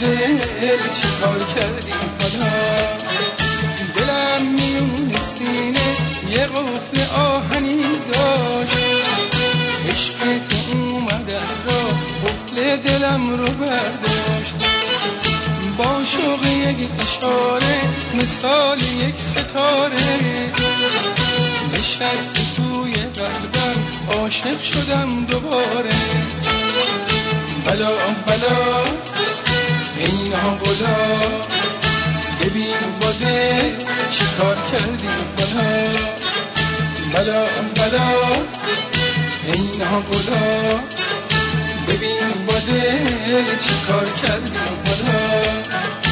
دل چی کار کردی؟ حالا دلم میون سینه یه قفل آهنی داشت. عشق تو اومد از را قفل دلم رو برداشت. با شوق یک اشاره مثال یک ستاره. نشست توی قلبم عاشق شدم دوباره. بلا بلا. اینا بلا. ببین با دل چی کار کردی بلا. بلا بلا. اینا بلا. ببین با دل چی کار کردی بلا.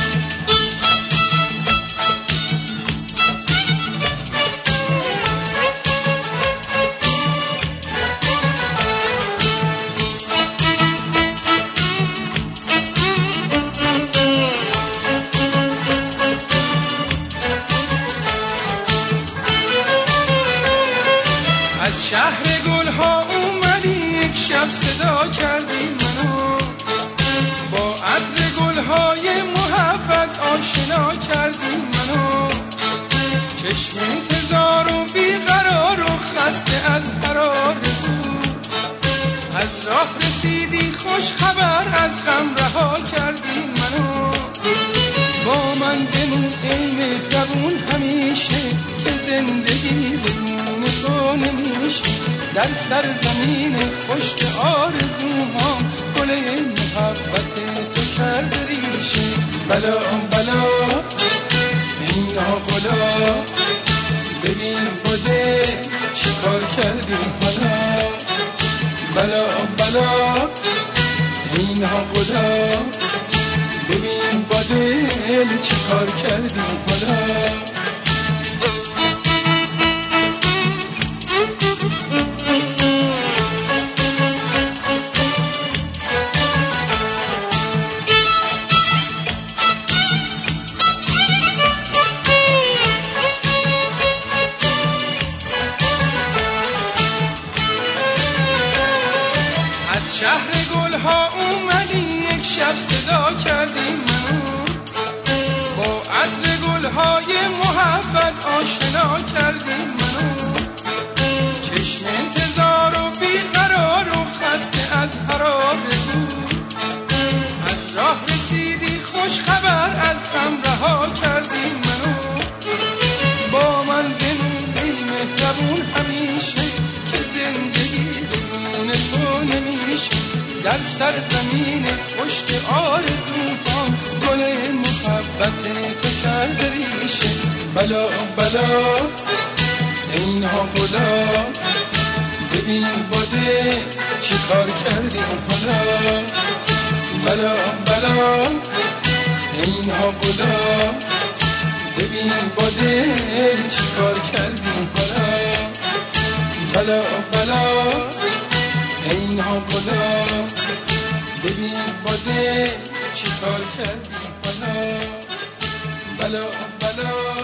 شهر گل ها اومدی یک شب صدا کردی منو. با عطر گل های محبت آشنا کردی منو. چشم انتظار و بیقرار و خسته از قرار از راه رسیدی خوش خبر از غم رها کردی منو. با من بمون ای مهربون همیشه که زندگی در سر زمین پشت آرزوهام گل محبت تو کرد ریشه. بلا بلا اینا گلا. ببین بوده چی کار کردی حالا. بلا بلا اینا گلا. ببین با دل چی کار کردی حالا. شهر گل ها اومدی یک شب صدا کردی منو. با عطر گل های محبت در سر زمین پشت آرزوهام گل محبت تو کرده ریشه. بلا بلا اینا بلا. ببین باده چی کار کردی حالا. بلا بلا اینا بلا. ببین با دل چی کار کردی حالا. بلا بلا. اینا بلا ببین با دل چی کار کردی حالا بلا بلا.